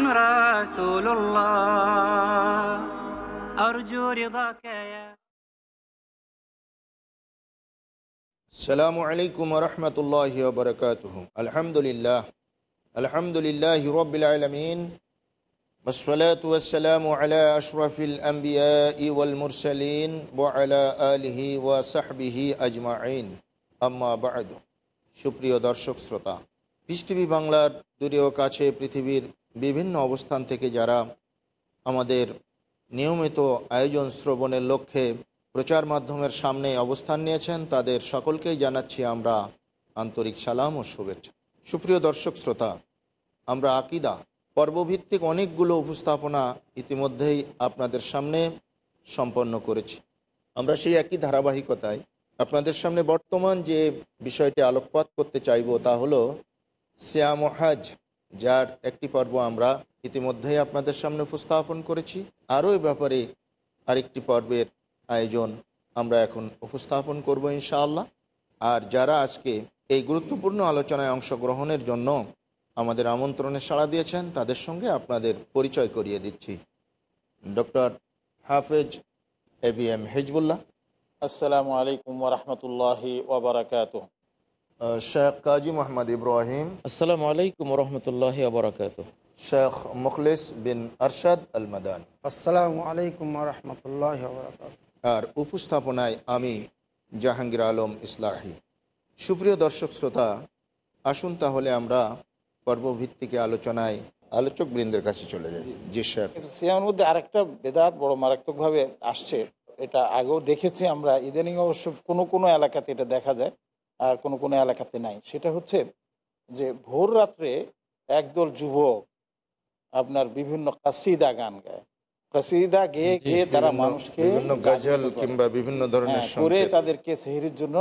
رسول الله أرجو رضاك يا السلام عليكم ورحمة الله وبركاته الحمد لله الحمد لله رب العالمين والصلاة والسلام على أشرف الأنبياء والمرسلين وعلى آله وصحبه أجمعين أما بعد সুপ্রিয় দর্শক শ্রোতা পিস টিভি বাংলার দূরে ও কাছে পৃথিবীর বিভিন্ন অবস্থান থেকে যারা আমাদের নিয়মিত আয়োজন শ্রবণের লক্ষ্যে প্রচার মাধ্যমের সামনে অবস্থান নিয়েছেন, তাদের সকলকেই জানাচ্ছি আমরা আন্তরিক সালাম ও শুভেচ্ছা। সুপ্রিয় দর্শক শ্রোতা, আমরা আকিদা, পর্বভিত্তিক অনেকগুলো উপস্থাপনা ইতিমধ্যেই আপনাদের সামনে সম্পন্ন করেছি। আমরা সেই একই ধারাবাহিকতায় আপনাদের সামনে বর্তমান যে বিষয়টি আলোকপাত করতে চাইব তা হলো শ্যাম হাজ যার একটি পর্ব আমরা ইতিমধ্যেই আপনাদের সামনে উপস্থাপন করেছি। আরও এ ব্যাপারে আরেকটি পর্বের আয়োজন আমরা এখন উপস্থাপন করব ইনশাআল্লাহ। আর যারা আজকে এই গুরুত্বপূর্ণ আলোচনায় অংশগ্রহণের জন্য আমাদের আমন্ত্রণে সাড়া দিয়েছেন, তাদের সঙ্গে আপনাদের পরিচয় করিয়ে দিচ্ছি। ডক্টর হাফেজ এ বি এম হেজবুল্লাহ। আসসালামু আলাইকুম ওরহমতুল্লাহি ওবরাকাত শেখ কাজী মোহাম্মদ ইব্রাহিম আসসালামু আলাইকুম রহমতুল্লাহ আবরাকাত শেখ মুখলিস বিন আরশাদ আল মাদান আসসালামু আলাইকুম রহমতুল্লাহ আর উপস্থাপনায় আমি জাহাঙ্গীর আলম ইসলাহি সুপ্রিয় দর্শক শ্রোতা আসুন তাহলে আমরা পর্বভিত্তিকে আলোচনায় আলোচক বৃন্দের কাছে চলে যাই। জি শেখ সিয়ামের মধ্যে আরেকটা বেদাত বড় মারাত্মকভাবে আসছে এটা আগেও দেখেছি আমরা। ইদানিং অবশ্য কোনো কোনো এলাকাতে এটা দেখা যায়। আর কোনো কোনো এলাকাতে নাই। সেটা হচ্ছে যে ভোর রাত্রে একদল যুবক আপনার বিভিন্ন কাসিদা গান গায়। কাসিদা গেয়ে গেয়ে তারা মানুষকে বিভিন্ন গাজল কিংবা বিভিন্ন ধরনের হ্যাঁ, করে তাদেরকে সেহরির জন্য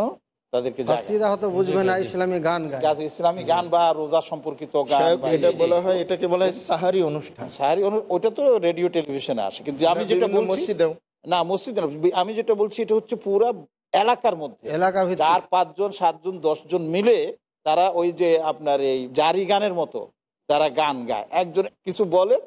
তাদেরকে কাসিদা হয়তো বুঝবে না ইসলামী গান গায়। ইসলামী গান বা রোজা সম্পর্কিত গান এটা বলা হয় এটাকে বলা হয় সাহারি অনুষ্ঠান। সাহারি ওটা তো রেডিও টেলিভিশনে আসে। কিন্তু আমি যেটা মসজিদেও। না মসজিদ আমি যেটা বলছি এটা হচ্ছে পুরা এলাকার মধ্যে। এলাকা চার পাঁচজন সাতজন দশজন মিলে তারা ওই যে আপনার এই জারি গানের মতো তারা গান গায়। একজন কিছু বলে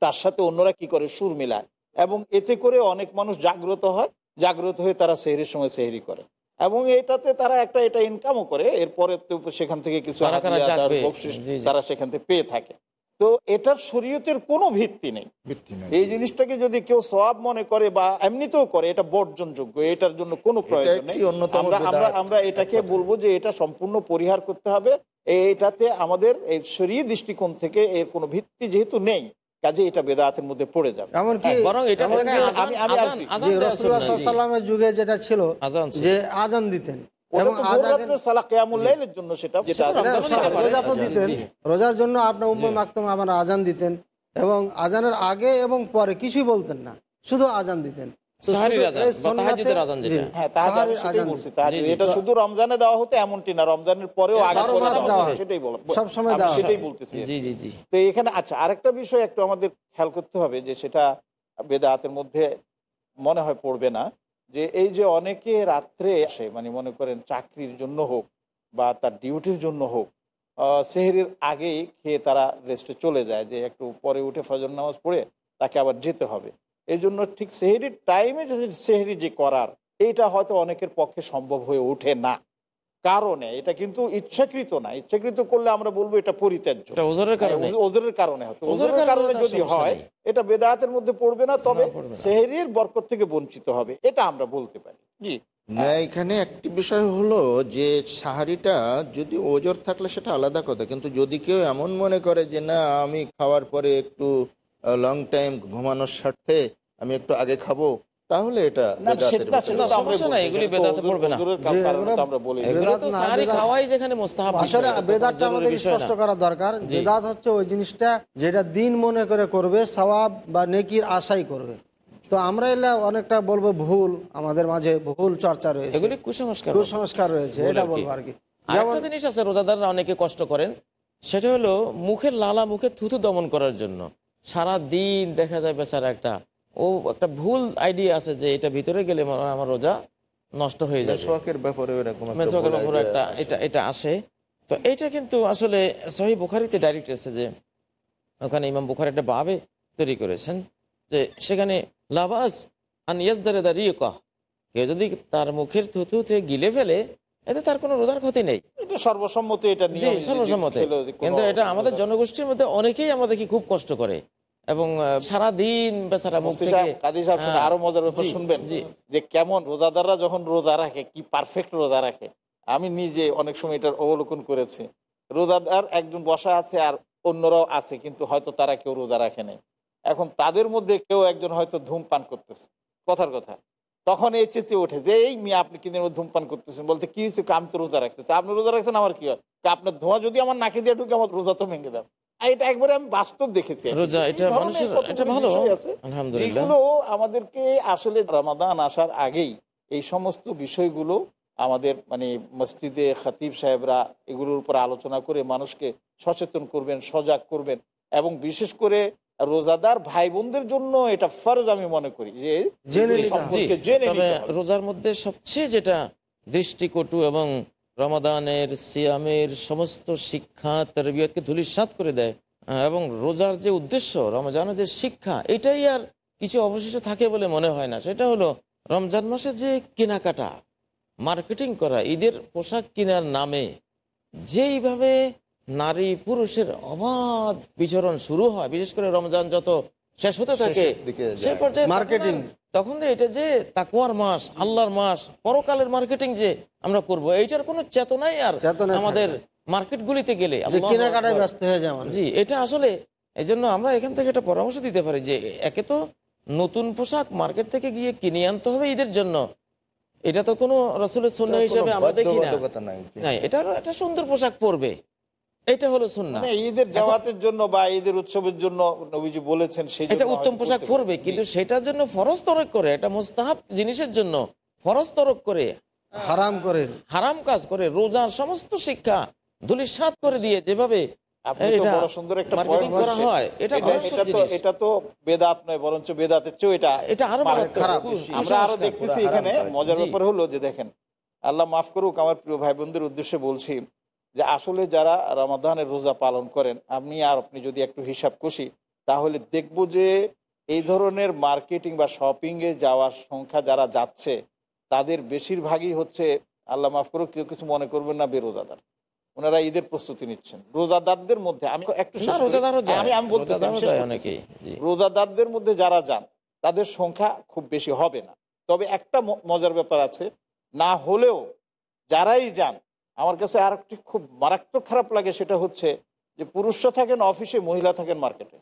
তার সাথে অন্যরা কি করে? সুর মিলায়। এবং এতে করে অনেক মানুষ জাগ্রত হয়। জাগ্রত হয়ে তারা সেহরির সময় সেহরি করে। এবং এটাতে তারা একটা এটা ইনকামও করে। এরপরে তো সেখান থেকে কিছু। তারা সেখান থেকে পেয়ে থাকে। তো এটার শরীয়তের কোনো ভিত্তি নেই। এই জিনিসটাকে যদি কেউ সওয়াব মনে করে বা এমনিতেও করে এটা বর্জনযোগ্য এটার জন্য কোনো প্রয়োজন নেই। আমরা আমরা আমরা এটাকে বলব যে এটা সম্পূর্ণ পরিহার করতে হবে। এটাতে আমাদের এই শরীর দৃষ্টিকোণ থেকে এর কোনো ভিত্তি যেহেতু নেই কাজে এটা বেদাতের মধ্যে পড়ে যাবে। এমনকি হ্যাঁ, যুগে যেটা ছিল ছিল। যে আজান দিতেন। রোজার জন্য আপনার উম্মে মাকতম আমার আজান দিতেন এবং আজানের আগে এবং পরে কিছুই বলতেন না শুধু আজান দিতেন। আরেকটা বিষয় একটু আমাদের খেয়াল করতে হবে যে সেটা বেদাতের মধ্যে মনে হয় পড়বে না। যে এই যে অনেকে রাত্রে আসে মানে মনে করেন চাকরির জন্য হোক বা তার ডিউটির জন্য হোক সেহেরির আগেই খেয়ে তারা রেস্টে চলে যায় যে একটু পরে উঠে ফজর নামাজ পড়ে তাকে আবার যেতে হবে। এই জন্য ঠিক সেহেরির টাইমে যে সেহেরি যে করার, এইটা হয়তো অনেকের পক্ষে সম্ভব হয়ে ওঠে না। কারণে এটা কিন্তু ইচ্ছাকৃত না। ইচ্ছাকৃত করলে আমরা বলব এটা পরিত্যাজ্য। এটা ওজোরের কারণে। হ্যাঁ, ওজোরের কারণে হতো ওজোরের ওজোরের কারণে কারণে যদি হয় এটা বেদায়াতের মধ্যে পড়বে না তবে। সেহরির বরকত থেকে বঞ্চিত হবে এটা আমরা বলতে পারি। জি। না এখানে একটি বিষয় হলো যে সাহারিটা যদি ওজোর থাকলে সেটা আলাদা কথা কিন্তু যদি কেউ এমন মনে করে যে না আমি খাওয়ার পরে একটু লং টাইম ঘুমানোর স্বার্থে আমি একটু আগে খাব তাহলে এটা আমরা সমস্যা নাই, এগুলি বেদাতে পড়বে না। হুজুরের যে কারণে তো এগুলো- আমরা বলি। তো সাহারি খাওয়াই যেখানে মোস্তাহাব আসলে বিষয়, এটা তো বেদাতটা আমাদের স্পষ্ট করা দরকার। বেদাত হচ্ছে ওই জিনিসটা যেটা দিন মনে করে করবে সওয়াব বা নেকির আশাই করবে। তো আমরা এলা অনেকটা বলব ভুল আমাদের মাঝে ভুল চর্চা রয়েছে। এগুলি কুসংস্কার কুসংস্কার রয়েছে এটা বলব আর কি। আরেকটা জিনিস আছে রোজাদাররা অনেকে কষ্ট করেন। সেটা হলো মুখের লালা মুখে থুতু দমন করার জন্য। সারা দিন দেখা যায় বেচারা একটা ও একটা ভুল আইডিয়া আছে যে এটা ভিতরে গেলে আমার রোজা নষ্ট হয়ে যাবে। মেসওয়াকের ব্যাপারে একটা ব্যাপারে একটা এটা এটা আসে। তো এটা কিন্তু আসলে সহি বুখারিতে ডাইরেক্ট এসেছে যে ওখানে ইমাম বুখারি একটা বাবে তৈরি করেছেন যে সেখানে লাবাস আন ইয়াজদারে দাঁড়িয়ে কহ কেউ যদি তার মুখের থুতুতে গিলে ফেলে এতে তার কোনো রোজার ক্ষতি নেই। এটা সর্বসম্মতি এটা সর্বসম্মতে। কিন্তু এটা আমাদের জনগোষ্ঠীর মধ্যে অনেকেই দেখি খুব কষ্ট করে। এবং সারা দিন বেচারা মুখ থেকে সাহেব হ্যাঁ, আরও মজার ব্যাপার শুনবেন। যে কেমন রোজাদাররা যখন রোজা রাখে কি পারফেক্ট রোজা রাখে। আমি নিজে অনেক সময় এটার অবলোকন করেছি। রোজাদার একজন বসা আছে আর অন্যরাও আছে কিন্তু হয়তো তারা কেউ রোজা রাখে নাই। এখন তাদের মধ্যে কেউ একজন হয়তো ধূমপান করতেছে। কথার কথা। তখন এই চেঁচে ওঠে যে এই মিয়া আপনি কিনে ধূমপান করতেছেন? বলতে কি হয়েছে আমি তো রোজা রাখছি তা আপনি রোজা রাখছেন আমার কি হয়? আপনার ধোঁয়া যদি আমার নাকে দিয়ে ঢুকে আমার রোজা তো ভেঙে দেয় এটা একবারে আমি বাস্তব দেখেছি রোজা এটা মানুষের এটা ভালো আলহামদুলিল্লাহ। যেগুলো আমাদেরকে আসলে রমাদান আসার আগেই এই সমস্ত বিষয়গুলো আমাদের মানে মসজিদে খতিব সাহেবরা এগুলোর উপর আলোচনা করে মানুষকে সচেতন করবেন সজাগ করবেন এবং বিশেষ করে রোজাদার ভাই বোনদের জন্য এটা ফরজ আমি মনে করি যে। রোজার মধ্যে সবচেয়ে যেটা দৃষ্টিকটু এবং রমাদানের সিয়ামের সমস্ত শিক্ষা, তরবিয়তকে ধুলিসাৎ করে দেয় এবং রোজার যে উদ্দেশ্য, রমজানের যে শিক্ষা, এটাই আর কিছু অবশিষ্ট থাকে বলে মনে হয় না। সেটা হলো, রমজান মাসে যে কেনাকাটা, মার্কেটিং করা, ঈদের পোশাক কেনার নামে যেইভাবে নারী পুরুষের অবাধ বিচরণ শুরু হয়, বিশেষ করে রমজান যত শেষ হতে থাকে। সে পর্যায়ে। তখন এটা যে তাকুয়ার মাস আল্লাহর মাস পরকালের মার্কেটিং যে আমরা করব এইটার কোনো চেতনাই আর আমাদের মার্কেটগুলিতে গেলে কেনাকাটায় ব্যস্ত হয়ে মানুষ। জি এটা আসলে এই জন্য আমরা এখান থেকে একটা পরামর্শ দিতে পারি যে একে তো নতুন পোশাক মার্কেট থেকে গিয়ে কিনে আনতে হবে ঈদের জন্য। এটা তো কোনো রসুলের সন্ন্য হিসেবে আমরা দেখি না। এটা একটা সুন্দর পোশাক পরবে। এটা হলো সুন্না মানে ঈদের জামাতের জন্য বা ঈদের উৎসবের জন্য নবীজি বলেছেন সেই এটা উত্তম পোশাক পরবে কিন্তু সেটার জন্য ফরজ তরক করে এটা মোস্তাহাব জিনিসের জন্য ফরজ তরক করে হারাম করে হারাম কাজ করে রোজার সমস্ত শিক্ষা ধুলিসাৎ করে দিয়ে যেভাবে আপনি এটা সুন্দর একটা মার্কেটিং point করা বলছেন। হয় এটা এটা- মারাত্মক এটা তো জিনিস। এটা তো বেদাত নয় বরঞ্চ বেদাতের চেয়েও এটা এটা আরও মারাত্মক। মারাত্মক। খারাপ। কুসংস্কার। আমরা আরও দেখতেছি এখানে মজার ব্যাপার হলো যে দেখেন আল্লাহ মাফ করুক আমার প্রিয় ভাই বোনদের উদ্দেশ্যে বলছি যে আসলে যারা রমাদানের রোজা পালন করেন আমি আর আপনি যদি একটু হিসাব কষি তাহলে দেখব যে এই ধরনের মার্কেটিং বা শপিং এ যাওয়ার সংখ্যা যারা যাচ্ছে তাদের বেশিরভাগই হচ্ছে আল্লাহ মাফ করুক কেউ কিছু মনে করবেন না বেরোজাদার। ওনারা ঈদের প্রস্তুতি নিচ্ছেন। রোজাদারদের মধ্যে আমি একটু আমি আমি রোজাদারদের মধ্যে যারা যান তাদের সংখ্যা খুব বেশি হবে না। তবে একটা মজার ব্যাপার আছে না হলেও যারাই যান আমার কাছে আর একটি খুব মারাত্মক খারাপ লাগে সেটা হচ্ছে যে পুরুষরা থাকেন অফিসে মহিলা থাকেন মার্কেটে।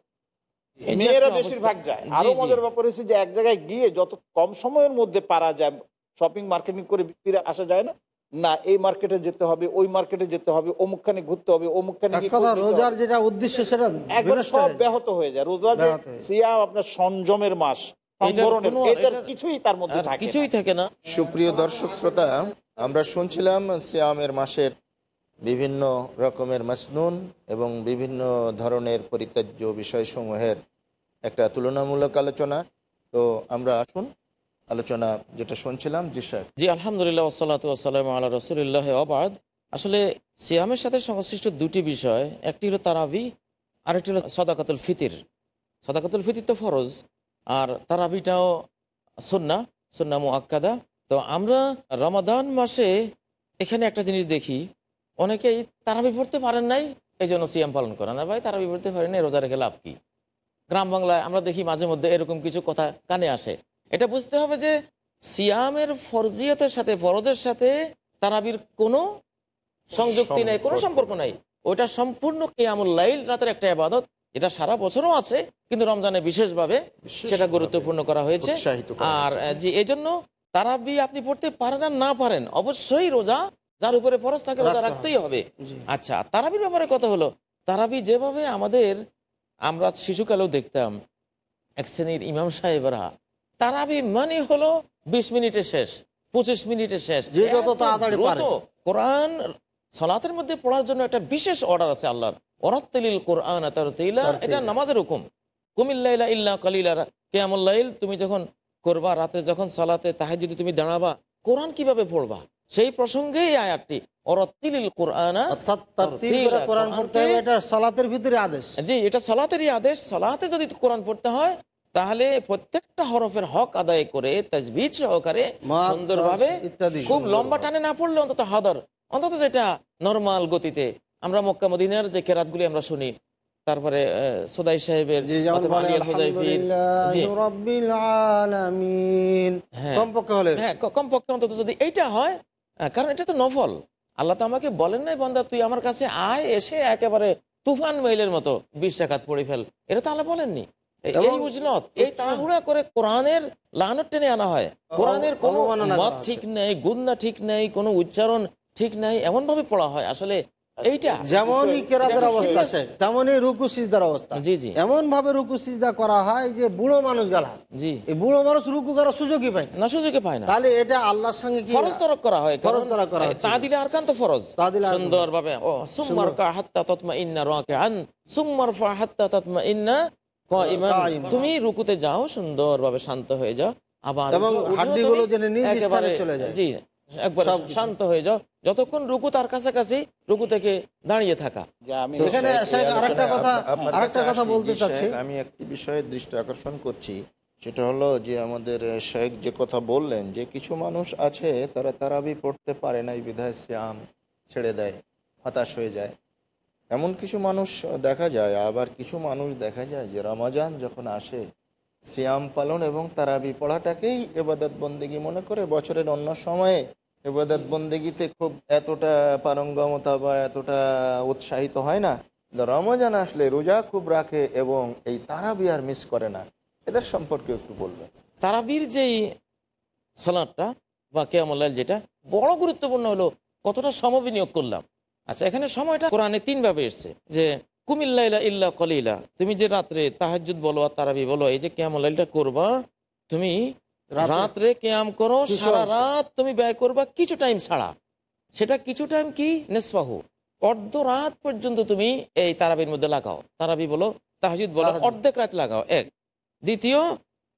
মেয়েরা বেশিরভাগ যায়। আরও মজার ব্যাপার হচ্ছে যে এক জায়গায় গিয়ে যত কম সময়ের মধ্যে পারা যায় শপিং মার্কেটিং করে ফিরে আসা যায় না না এই মার্কেটে যেতে হবে ওই মার্কেটে যেতে হবে অমুকখানে ঘুরতে হবে অমুকখানে রোজার যেটা উদ্দেশ্য সেটা একবার সব হয়ে ব্যাহত হয়ে যায়। রোজা যে সিয়াম আপনার সংযমের মাস কিছুই তার মধ্যে থাকে কিছুই থাকে না। সুপ্রিয় দর্শক শ্রোতা আমরা শুনছিলাম সিয়ামের মাসের বিভিন্ন রকমের মাসনুন এবং বিভিন্ন ধরনের পরিত্যাজ্য বিষয়সমূহের একটা তুলনামূলক আলোচনা। তো আমরা আসুন, আলোচনা যেটা শুনছিলাম, জি স্যার। জি, আলহামদুলিল্লাহ ওসালাত ওসালাম আল্লাহ রসুলিল্লাহ অবাদ আসলে সিয়ামের সাথে সংশ্লিষ্ট দুটি বিষয়, একটি হলো তারাবি, আরেকটি হলো সদাকাতুল ফিতির। সদাকাতুল ফিতির তো ফরজ, আর তারাবিটাও সন্না সন্না মুআক্কাদা। তো আমরা রমাদান মাসে এখানে একটা জিনিস দেখি। অনেকেই তারাবি পড়তে পারেন নাই এই জন্য সিয়াম পালন করেন না। ভাই তারাবি পড়তে পারেন নাই, রোজা রেখে লাভ কি? গ্রাম বাংলায় আমরা দেখি মাঝে মধ্যে এরকম কিছু কথা কানে আসে। এটা বুঝতে হবে যে সিয়ামের ফরজিয়তের সাথে ফরজের সাথে তারাবির কোনো সংযুক্তি নেই কোনো সম্পর্ক নাই। ওটা সম্পূর্ণ কেয়ামুল লাইল রাতের একটা আবাদত এটা সারা বছরও আছে কিন্তু রমজানে বিশেষভাবে সেটা গুরুত্বপূর্ণ করা হয়েছে। আর হয়েছে। আহ, যে এই জন্য তারাবি আপনি পড়তে পারেন আর না পারেন অবশ্যই রোজা যার উপরে ফরজ থাকে রোজা রাখতেই হবে। আচ্ছা তারাবির ব্যাপারে কথা হলো তারাবি যেভাবে আমাদের আমরা শিশুকালেও দেখতাম এক শ্রেণির ইমাম সাহেবরা তারাবি মানে হলো বিশ মিনিটে শেষ পঁচিশ মিনিটে শেষ। কোরআন সালাতের মধ্যে পড়ার জন্য একটা বিশেষ অর্ডার আছে আল্লাহর। ওরাত্তিলিল কোরআন এটা নামাজের হুকুম। কুমিল্লা ইল্লা কালিলা কেয়ামুল্লাইল তুমি যখন করবা রাতে যখন সালাতে তাহে যদি তুমি দাঁড়াবা কোরআন কীভাবে পড়বা? সেই প্রসঙ্গে এই আয়াতটি। পড়তে হবে কোরআনকে- এটা সালাতের ভিতরে আদেশ। জি এটা সালাতেরই আদেশ। সালাতে যদি কোরআন পড়তে হয় তাহলে প্রত্যেকটা হরফের হক আদায় করে সহকারে সুন্দরভাবে খুব লম্বা টানে না পড়লে অন্তত হাদার অন্তত যেটা নর্মাল গতিতে। আমরা মক্কা মদিনার যে কেরাতগুলি আমরা শুনি তারপরে সোদাই সাহেবের হ্যাঁ। কমপক্ষে হ্যাঁ কমপক্ষে অন্তত যদি এইটা হয় কারণ এটা তো নফল। আল্লাহ তো আমাকে বলেন নাই বন্দা তুই আমার কাছে আয় এসে একেবারে তুফান মেইলের মতো বিশ টাকাত পড়ে ফেল। এটা তো আল্লাহ বলেননি। এই- উজনত এই তাড়াহুড়া করে কোরআনের লানত টেনে আনা হয়। কোরআনের কোনো অবমাননা করা মত ঠিক নেই গুন্না ঠিক নেই কোনো উচ্চারণ ঠিক নাই এমন ভাবে পড়া হয়। আসলে এইটা যেমনই কেরাতের অবস্থা শেখ তেমনই রুকু সিজদার অবস্থা জি জি এমন ভাবে রুকু সিজদা করা হয় যে বুড়ো মানুষ গালা জি এই বুড়ো মানুষ রুকু করার সুযোগই পায় না। না পায় না তাহলে এটা আল্লাহর সঙ্গে কি ফরজ তরক করা হয় ফরজ তরক করা হচ্ছে। তা আরকান তো ফরজ তাদিলে আরকান। ও সুম্মার হাত্তা ততমা রাকিআন সুম্মার হাত্তা ততমা কাইমান কাইমান। তুমি রুকুতে যাও সুন্দর ভাবে শান্ত হয়ে যাও আবার এবং উঠেও যেন নিজ স্থানে চলে যায়। জি একবার শান্ত হয়ে যাও। যতক্ষণ রুকু তার কাছাকাছি রুকু থেকে দাঁড়িয়ে থাকা। আমি একটি বিষয়ে দৃষ্টি আকর্ষণ করছি। সেটা হলো যে আমাদের শেখ যে কথা বললেন যে কিছু মানুষ আছে তারা তারাবি পড়তে পারে না এই বিধায় শ্যাম ছেড়ে দেয় হতাশ হয়ে যায়। এমন কিছু মানুষ দেখা যায় আবার কিছু মানুষ দেখা যায় যে রমাজান যখন আসে সিয়াম পালন এবং তারাবি পড়াটাকেই এবাদত বন্দেগি মনে করে বছরের অন্য সময়ে এবাদত বন্দেগিতে খুব এতটা পারঙ্গমতা বা এতটা উৎসাহিত হয় না। রমজান আসলে রোজা খুব রাখে এবং এই তারাবি আর মিস করে না। এদের সম্পর্কে একটু বলবেন। তারাবির যেই সালাদটা বা কেয়ামুল্লাহ যেটা, বড় গুরুত্বপূর্ণ হলো কতটা সমবিনিয়োগ করলাম। আচ্ছা এখানে সময়টা কোরআনে তিন ভাবে এসছে যে কুমিল্লাইলা ইল্লা কলিলা, তুমি যে রাত্রে তাহাজুদ বলো আর তারাবি বলো, এই যে কেয়ামুল্লাহটা করবা, তুমি রাত্রে। কেয়াম করো সারা রাত তুমি ব্যয় করবা কিছু টাইম ছাড়া। সেটা কিছু টাইম কি? নেসবাহু অর্ধ রাত পর্যন্ত তুমি এই তারাবির মধ্যে লাগাও। তারাবি বলো তাহাজুদ বলো অর্ধেক রাত লাগাও। এক। দ্বিতীয়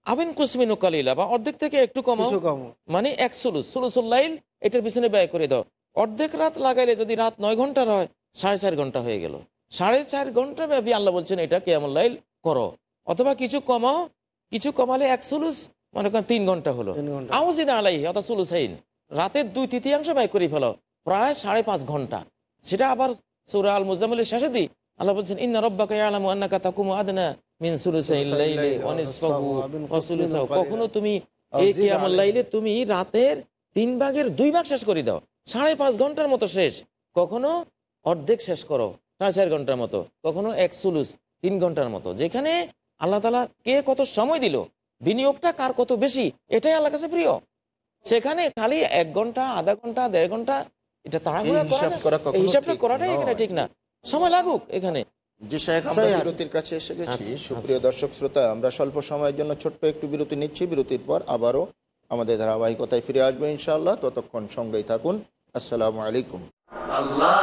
আবিন কুসমিনু কালিলা বা অর্ধেক থেকে একটু কমাও। কম মানে এক সুলুস। সুলুসুল্লাইল এটার পিছনে ব্যয় করে দাও। অর্ধেক রাত লাগাইলে যদি রাত নয় ঘণ্টার হয় সাড়ে চার ঘণ্টা হয়ে গেল। সাড়ে চার ঘণ্টা ব্যাপী আল্লাহ বলছেন এটা কেয়ামুল্লাইল করো। অথবা কিছু কমাও কিছু কমালে এক সুলুস মনে করেন তিন ঘণ্টা হলো। আউজিদ আলাই অর্থাৎ সুলুসাইন রাতের দুই তৃতীয়াংশ ব্যয় করে ফেলো প্রায় সাড়ে পাঁচ ঘণ্টা। সেটা আবার সুরা আল মুজামিলের শেষে দিই। আল্লাহ বলছেন ইন্না রব্বাকা ইয়ালামু আন্নাকা তাকুমু আদনা মিন সুলুসাইল লাইলি ওয়া নিসফাহু ওয়া সুলুসাহু। কখনো তুমি এই কিয়ামুল লাইলে তুমি রাতের তিন ভাগের দুই ভাগ শেষ করে দাও। সাড়ে পাঁচ ঘণ্টার মতো শেষ। কখনো অর্ধেক শেষ করো সাড়ে চার ঘণ্টার মতো। কখনো এক সুলুস তিন ঘণ্টার মতো। যেখানে আল্লাহ তালা কে কত সময় দিল বিনিয়োগটা কার কত বেশি? এটাই আল্লাহ কাছে প্রিয়। সেখানে খালি এক ঘণ্টা আধা ঘণ্টা দেড় ঘণ্টা এটা তাড়াহুড়া হিসাবটা করাটাই এখানে ঠিক না। সময় লাগুক এখানে। বিরতির কাছে এসে গেছি। আচ্ছা, সুপ্রিয় আচ্ছা। দর্শক শ্রোতা আমরা স্বল্প সময়ের জন্য ছোট্ট একটু বিরতি নিচ্ছি। বিরতির পর আবারও আমাদের ধারাবাহিকতায় ফিরে আসব ইনশাআল্লাহ। ততক্ষণ সঙ্গেই থাকুন। আসসালামু আলাইকুম। আল্লাহ।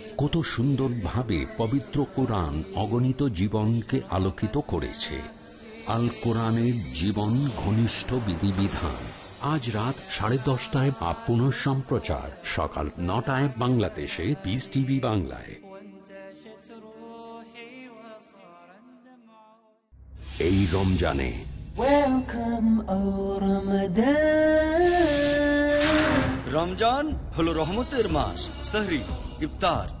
কত সুন্দরভাবে পবিত্র কোরআন অগণিত জীবনকে আলোকিত করেছে। আল কোরআনের জীবন ঘনিষ্ঠ বিধিবিধান। আজ রাত সাড়ে দশটায় বা পুনঃ সম্প্রচার। সকাল নটায় বাংলাদেশে পিস টিভি বাংলায়। এই রমজানে রমজান হলো রহমতের মাস সাহরি ইফতার।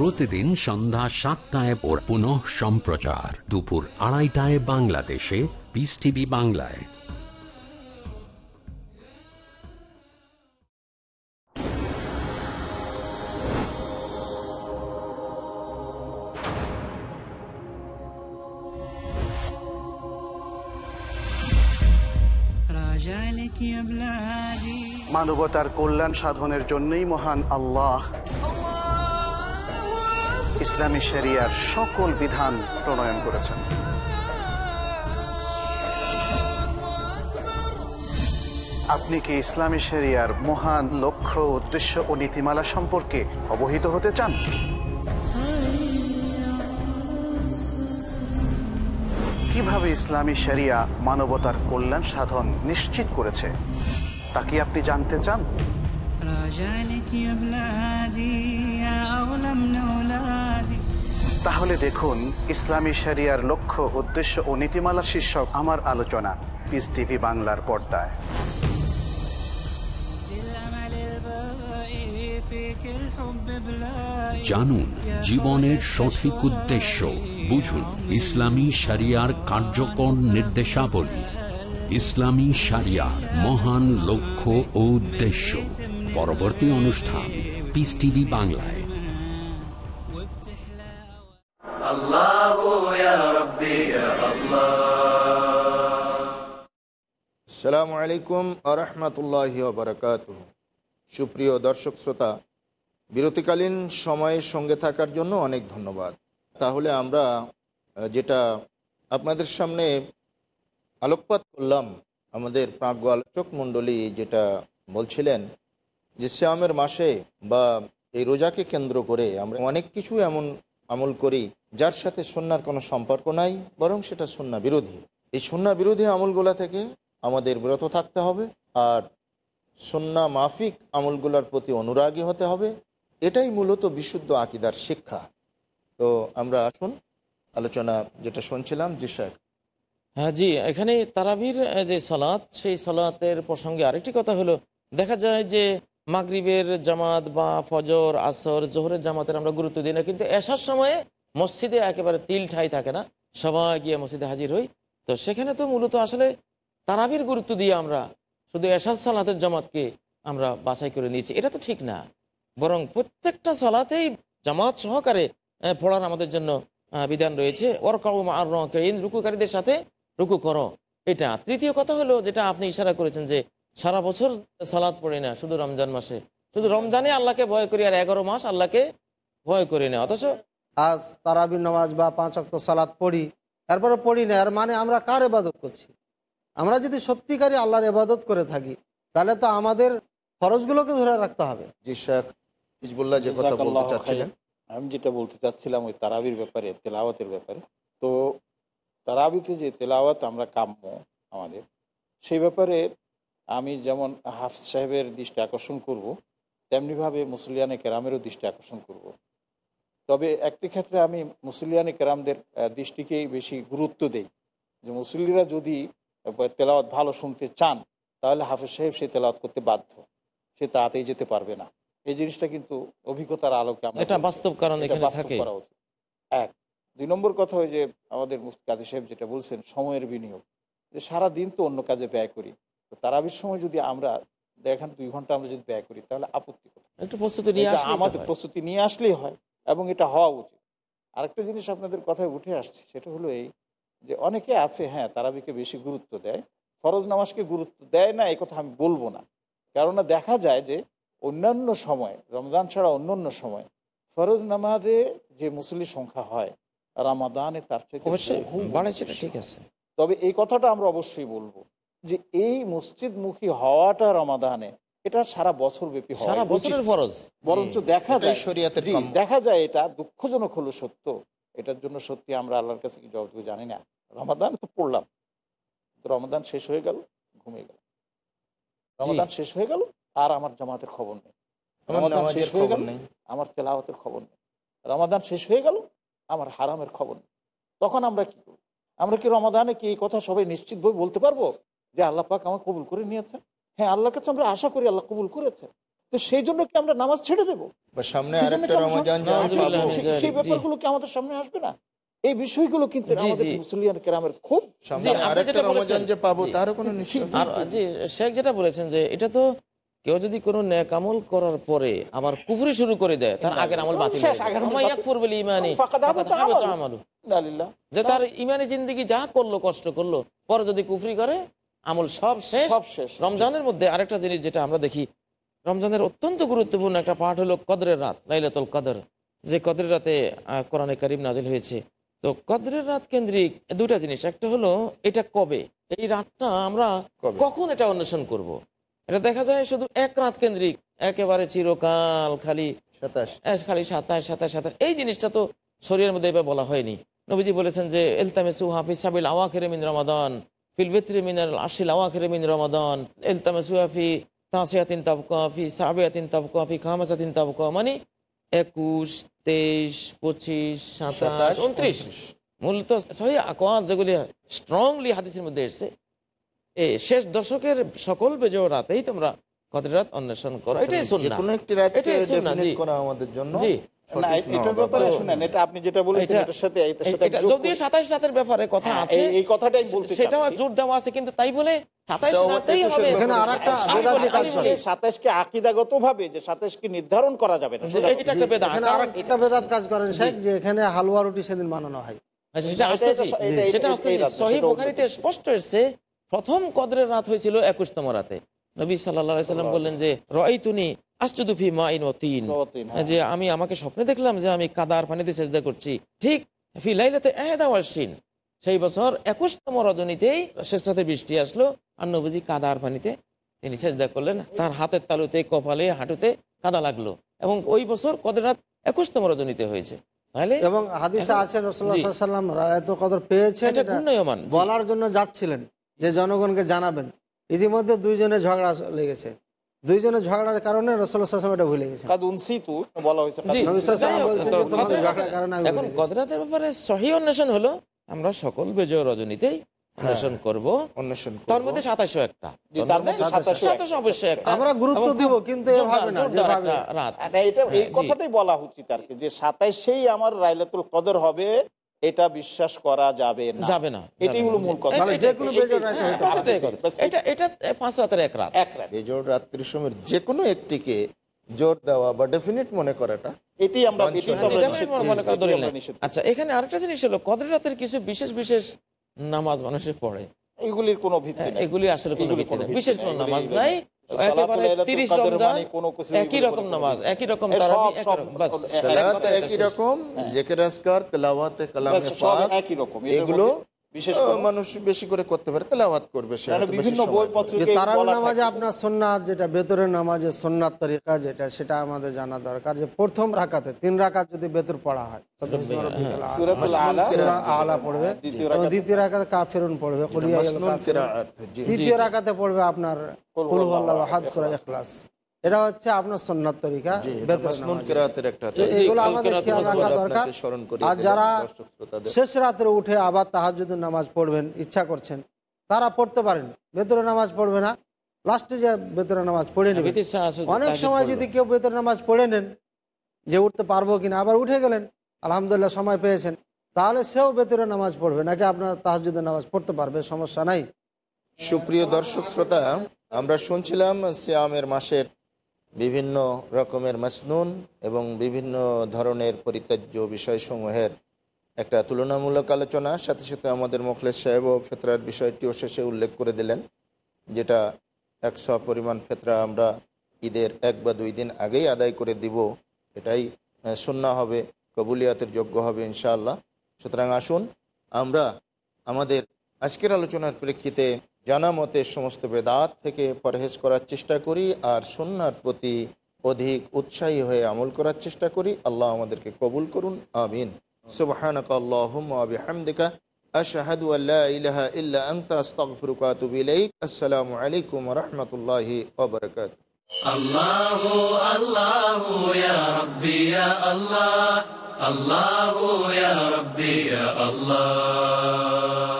প্রতিদিন সন্ধ্যা সাতটায় ওর পুনঃ সম্প্রচার। দুপুর আড়াইটায় বাংলাদেশে পিস টিভি বাংলায়। মানবতার কল্যাণ সাধনের জন্যই মহান আল্লাহ। ইসলামী শরিয়ার সকল বিধান প্রণয়ন করেছেন। আপনি কি ইসলামী শরিয়ার মহান লক্ষ্য, উদ্দেশ্য ও নীতিমালা সম্পর্কে অবহিত হতে চান? কীভাবে ইসলামী শরিয়া মানবতার কল্যাণ সাধন নিশ্চিত করেছে, তা কি আপনি জানতে চান? তাহলে দেখুন, ইসলামী শরিয়ার লক্ষ্য, উদ্দেশ্য ও নীতিমালা শীর্ষক আমার আলোচনা পিস টিভি বাংলার পর্দায়। জানুন, জীবনের সঠিক উদ্দেশ্য, বুঝুন, ইসলামী সারিয়ার কার্যকর নির্দেশাবলী। ইসলামী সারিয়া মহান লক্ষ্য ও উদ্দেশ্য। পরবর্তী অনুষ্ঠান পিস টিভি বাংলায়। সালামু আলাইকুম আরহামতুল্লাহ বারকাত সুপ্রিয় দর্শক শ্রোতা, বিরতিকালীন সময়ের সঙ্গে থাকার জন্য অনেক ধন্যবাদ। তাহলে আমরা যেটা আপনাদের সামনে আলোকপাত করলাম, আমাদের প্রাজ্ঞ আলোচক মণ্ডলী যেটা বলছিলেন যে শ্যামের মাসে বা এই রোজাকে কেন্দ্র করে আমরা অনেক কিছু এমন আমল করি যার সাথে সন্ন্যার কোনো সম্পর্ক নাই, বরং সেটা সন্না বিরোধী। এই সন্না বিরোধী আমলগুলা থেকে আমাদের বিরত থাকতে হবে, আর সন্না মাফিক আমলগুলার প্রতি অনুরাগী হতে হবে। এটাই মূলত বিশুদ্ধ আকিদার শিক্ষা। তো আমরা আসুন, আলোচনা যেটা শুনছিলাম, জি শেখ। হ্যাঁ জি, এখানে তারাবির যে সালাত, সেই সালাতের প্রসঙ্গে আরেকটি কথা হলো, দেখা যায় যে মাগরিবের জামাত বা ফজর, আসর, জোহরের জামাতের আমরা গুরুত্ব দিই না, কিন্তু এসার সময়ে মসজিদে একেবারে তিল ঠাই থাকে না, সবাই গিয়ে মসজিদে হাজির হই। তো সেখানে তো মূলত আসলে তারাবির গুরুত্ব দিয়ে আমরা শুধু এসার সালাতের জামাতকে আমরা বাছাই করে নিয়েছি। এটা তো ঠিক না। বরং প্রত্যেকটা সালাতেই জামাত সহকারে পড়ার আমাদের জন্য বিধান রয়েছে। ওর কাউ আর রুকুকারীদের সাথে রুকু করো। এটা তৃতীয় কথা হলো যেটা আপনি ইশারা করেছেন যে সারা বছর সালাদ পড়ি না, শুধু রমজান মাসে। শুধু রমজানে আল্লাহকে ভয় করি আর এগারো মাস আল্লাহকে ভয় করি না। অথচ আজ তারাবি নামাজ বা পাঁচ অক্ত সালাদ পড়ি তারপরে পড়ি না আর মানে আমরা কার এবাদত করছি? আমরা যদি সত্যিকারই আল্লাহর এবাদত করে থাকি তাহলে তো আমাদের খরচগুলোকে ধরে রাখতে হবে। জি শেখ হিজবুল্লাহ যে কথা বলতে চাচ্ছিলেন। আমি যেটা বলতে চাচ্ছিলাম ওই তারাবির ব্যাপারে তেলাওয়াতের ব্যাপারে। তো তারাবিতে যে তেলাওয়াত আমরা কাম্য আমাদের সেই ব্যাপারে আমি যেমন হাফিজ সাহেবের দৃষ্টি আকর্ষণ করব তেমনিভাবে মুসলিয়ানে কেরামেরও দৃষ্টি আকর্ষণ করব। তবে একটি ক্ষেত্রে আমি মুসলিয়ানে কেরামদের দৃষ্টিকেই বেশি গুরুত্ব দেই। যে মুসল্লিরা যদি তেলাওয়াত ভালো শুনতে চান তাহলে হাফিজ সাহেব সে তেলাওয়াত করতে বাধ্য। সে তাতেই যেতে পারবে না। এই জিনিসটা কিন্তু অভিজ্ঞতার আলোকে এটা বাস্তব কারণ বাস্তব করা উচিত। এক। দুই নম্বর কথা ওই যে আমাদের মুফতি কাজী সাহেব যেটা বলছেন সময়ের বিনিয়োগ। যে সারা দিন তো অন্য কাজে ব্যয় করি। তো তারাবির সময় যদি আমরা দেখেন দুই ঘণ্টা আমরা যদি ব্যয় করি তাহলে আপত্তি কোথায়? প্রস্তুতি নিয়ে আমাদের প্রস্তুতি নিয়ে আসলেই হয়। এবং এটা হওয়া উচিত। আরেকটা জিনিস আপনাদের কথায় উঠে আসছে সেটা হলো এই যে অনেকে আছে হ্যাঁ তারাবিকে বেশি গুরুত্ব দেয়। ফরজ নামাজকে গুরুত্ব দেয় না এই কথা আমি বলব না। কেননা দেখা যায় যে অন্যান্য সময় রমজান ছাড়া অন্যান্য সময় ফরজ নামাজে যে মুসল্লি সংখ্যা হয় রামাদানে তার বেশি। ঠিক আছে। তবে এই কথাটা আমরা অবশ্যই বলব যে এই মসজিদমুখী হওয়াটা রমাদানে এটা সারা বছর ব্যাপী সারা বছরের ফরজ। বরঞ্চ দেখা যায় শরীয়তের দেখা যায় এটা দুঃখজনক হলো সত্য। এটার জন্য সত্যি আমরা আল্লাহর কাছে কি জবাব জানি না। রমাদান তো পড়লাম। তো রমাদান শেষ হয়ে গেল ঘুমিয়ে গেল রমাদান শেষ হয়ে গেল আর আমার জামাতের খবর নেই। আমার রমাদান শেষ হয়ে গেল আমার তেলাওয়াতের খবর নেই। রমাদান শেষ হয়ে গেল আমার হারামের খবর নেই। তখন আমরা কি করব? আমরা কি রমাদানে কি এই কথা সবাই নিশ্চিতভাবে বলতে পারব যে আল্লাহ পাক আমার কবুল করে নিয়েছেন? হ্যাঁ আল্লাহর কাছে আমরা আশা করি আল্লাহ কবুল করেছে। তো সেই জন্য কি আমরা নামাজ ছেড়ে দেবো? সামনে সেই। ব্যাপারগুলো কি আমাদের সামনে আসবে না? এই বিষয়গুলো কিন্তু আমাদের মুসলিয়ান কেরামের খুব সামনে জি, আপনি আরেকটা যেটা রমজান বলেছেন, যে পাবো জি। তারও কোনো নিশ্চয় আর যে শেখ যেটা বলেছেন যে এটা তো কেউ যদি কোনো ন্যাকামল করার পরে আবার কুপুরি শুরু করে দেয় তার আগের আমল বাতিল আমল আমালু। আমালু। যে তার ইমানি জিন্দিগি যা করল কষ্ট করল পরে যদি কুফরি করে আমল সব শেষ। সব শেষ। রমজানের মধ্যে আরেকটা জিনিস যেটা আমরা দেখি রমজানের অত্যন্ত গুরুত্বপূর্ণ একটা পাঠ হলো কদরের রাত লাইলাতুল কদর। যে কদরের রাতে কোরআনে কারিম নাজিল হয়েছে। তো কদরের রাত কেন্দ্রিক দুটা জিনিস। একটা হলো এটা কবে? এই রাতটা আমরা কখন এটা অন্বেষণ করব। এটা দেখা যায় শুধু এক রাত কেন্দ্রিক। একেবারে চিরকাল খালি সাতাশ। খালি সাতাশ সাতাশ সাতাশ। এই জিনিসটা তো শরীরের মধ্যে এবার বলা হয়নি। নবীজি বলেছেন যে এলতামেসু হাফিজ সাবিল আওয়াখের মিন রমাদান। ফিল মিনাল আশিল আওয়াখের মিন রমাদান এলতামেসু হাফি তাসিয়াতিন সাবিয়াতিন তাবকা খামাসাতিন তাবকা মানে একুশ তেইশ পঁচিশ সাতাশ উনত্রিশ মূলত সহি আকোয়াত যেগুলি স্ট্রংলি হাদিসের মধ্যে এসছে। এই শেষ দশকের সকল বেজো রাতেই তোমরা কদরের রাত অন্বেষণ করো। এটাই শুননা রাতকে এটাই জি। ব্যাপারে কথা হ্যাঁ, আছে এই- কথাটাই বলতে সেটাও জোর দেওয়া আছে কিন্তু তাই বলে নির্ধারণ করা যাবে না একটা এখানে বেদাত কাজ করেন শেখ যে এখানে হালুয়া রুটি সেদিন বানানো হয়। আচ্ছা, স্পষ্ট এসছে প্রথম কদরের রাত হয়েছিল একুশতম রাতে। নবী সাল্লাহ সাল্লাম বললেন যে রয় তুনি আশ্চুদুফি মা ইন হ্যাঁ। যে আমি আমাকে স্বপ্নে দেখলাম যে আমি কাদার পানিতে সেজদা করছি। ঠিক ফি লাইলাতে এহেদা ওয়াসিন সেই বছর একুশতম রজনীতেই শেষ রাতে বৃষ্টি আসলো আর নবীজি কাদার পানিতে তিনি সেজদা করলেন। তার হাতের তালুতে কপালে হাঁটুতে কাদা লাগল। এবং ওই বছর কদের রাত একুশতম রজনীতে হয়েছে। এবং হাদিসে আছে রায়ত কদর পেয়েছেন। বলার জন্য যাচ্ছিলেন যে জনগণকে জানাবেন। ইতিমধ্যে দুইজনে ঝগড়া লেগেছে। দুইজনে ঝগড়ার কারণে এটা ভুলে এখন ব্যাপারে সহি অন্বেষণ হলো আমরা সকল বেজয় রজনীতেই অন্বেষণ করব। অন্বেষণ তার মধ্যে সাতাশও একটা। তার মধ্যে সাতাশ অবশ্যই আমরা গুরুত্ব দিব কিন্তু এই হ্যাঁ, কথাটাই বলা উচিত আর কি যে সাতাইশেই আমার রাইলাতুল কদর হবে এটা বিশ্বাস করা যাবে না। যাবে না। এটাই হলো মূল কথা। তাহলে যে কোনো এটা- হ্যাঁ, হতে পারে। সেটাই কথা। এটা এটা পাঁচ রাতের এক রাত। এক রাত। বেজোড় রাত্রির সময়ের যে কোনো একটিকে জোর দেওয়া বা ডেফিনেট মনে করাটা আচ্ছা, এটা মনে আমরা। নিষেধ আচ্ছা এখানে আরেকটা জিনিস হলো কদরের রাতের কিছু বিশেষ বিশেষ নামাজ মানুষের পড়ে। এগুলির কোনো ভিত্তি হ্যাঁ, নেই। এগুলি আসলে কোনো ভিত্তি নেই। বিশেষ কোনো নামাজ নাই। মানে একই রকম নামাজ একই রকম একই রকম জেকের তেলাওয়াতে কালামে একই রকম এগুলো বিশেষ মানুষ বেশি করে করতে পারে তেলাওয়াত করবে সে কারণ হয়তো বেশি বিভিন্ন সময় বই ধরে। পত্র যে তারাবি নামাজে আপনার সোননাথ যেটা বেতরের নামাজে সোননাথ তরিকা যেটা সেটা আমাদের জানা দরকার যে প্রথম রাকাতে তিন রাকাত যদি বেতর পড়া হয় আলা। পড়বে। দ্বিতীয় কাফিরুন পড়বে। তৃতীয় পড়বে আপনার সূরা ইখলাস। এটা হচ্ছে আপনার সুন্নাত তরিকা এগুলো আমাদের খেয়াল রাখা দরকার। আর যারা শেষ রাত্রে উঠে আবার তাহাজুদের নামাজ পড়বেন ইচ্ছা করছেন তারা পড়তে পারেন। ভেতরে নামাজ পড়বে না। লাস্টে যে বেতরে নামাজ পড়ে নেবে শুধু অনেক সময় যদি কেউ বেতরে নামাজ পড়ে নেন যে উঠতে পারব কিনা আবার উঠে গেলেন আলহামদুলিল্লাহ সময় পেয়েছেন তাহলে সেও বেতরে নামাজ পড়বে নাকি আপনার তাহাজুদের নামাজ পড়তে পারবে সমস্যা নাই। সুপ্রিয় দর্শক শ্রোতা আমরা শুনছিলাম সিয়ামের মাসের বিভিন্ন রকমের মাসনুন এবং বিভিন্ন ধরনের পরিত্যাজ্য বিষয়সমূহের একটা তুলনামূলক আলোচনা, সাথে সাথে আমাদের মোখলেস সাহেব ও ফেতরার বিষয়টিও শেষে উল্লেখ করে দিলেন, যেটা একশো পরিমাণ ফেতরা আমরা ঈদের এক বা দুই দিন আগেই আদায় করে দিব, এটাই সুন্না হবে, কবুলিয়াতের যোগ্য হবে ইনশাআল্লাহ। সুতরাং আসুন, আমরা আমাদের আজকের আলোচনার প্রেক্ষিতে জানা মতে সমস্ত বেদাত থেকে পরহেজ করার চেষ্টা করি আর সন্ন্যার প্রতি অধিক উৎসাহী হয়ে আমল করার চেষ্টা করি। আল্লাহ আমাদেরকে কবুল করুন। আমিন। সুবাহানকাল্লাহমদিকা আশাহাদু আল্লাহ ইলাহা ya আন্তা আস্তাগফিরুকাতুবিলাইক আসসালামু আলাইকুম ya ওয়া আল্লাহ।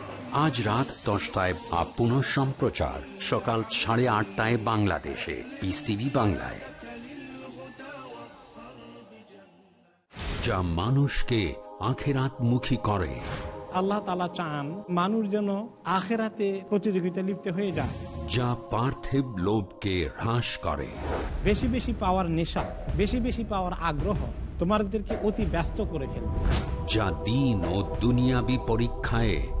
আজ রাত দশটায় বা পুনঃ সম্প্রচার। সকাল সাড়ে আটটায় বাংলাদেশে পিস টিভি বাংলায়। যা মানুষকে আখেরাত মুখী করে। আল্লাহ তালা চান মানুষ যেন আখেরাতে প্রতিযোগিতা লিপ্ত হয়ে যায়। যা পার্থিব লোভকে হ্রাস করে। বেশি বেশি পাওয়ার নেশা বেশি বেশি পাওয়ার আগ্রহ তোমাদেরকে অতি ব্যস্ত করে ফেলবে। যা দিন ও দুনিয়াবি পরীক্ষায়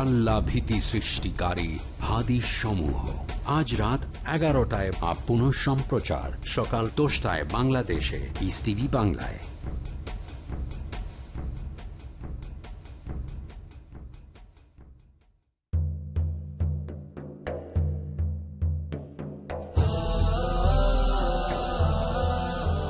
আল্লাহ ভীতি সৃষ্টিকারী হাদিস সমূহ আজ রাত এগারোটায় বা পুনঃ সম্প্রচার সকাল দশটায় বাংলাদেশে ইস টিভি বাংলায়।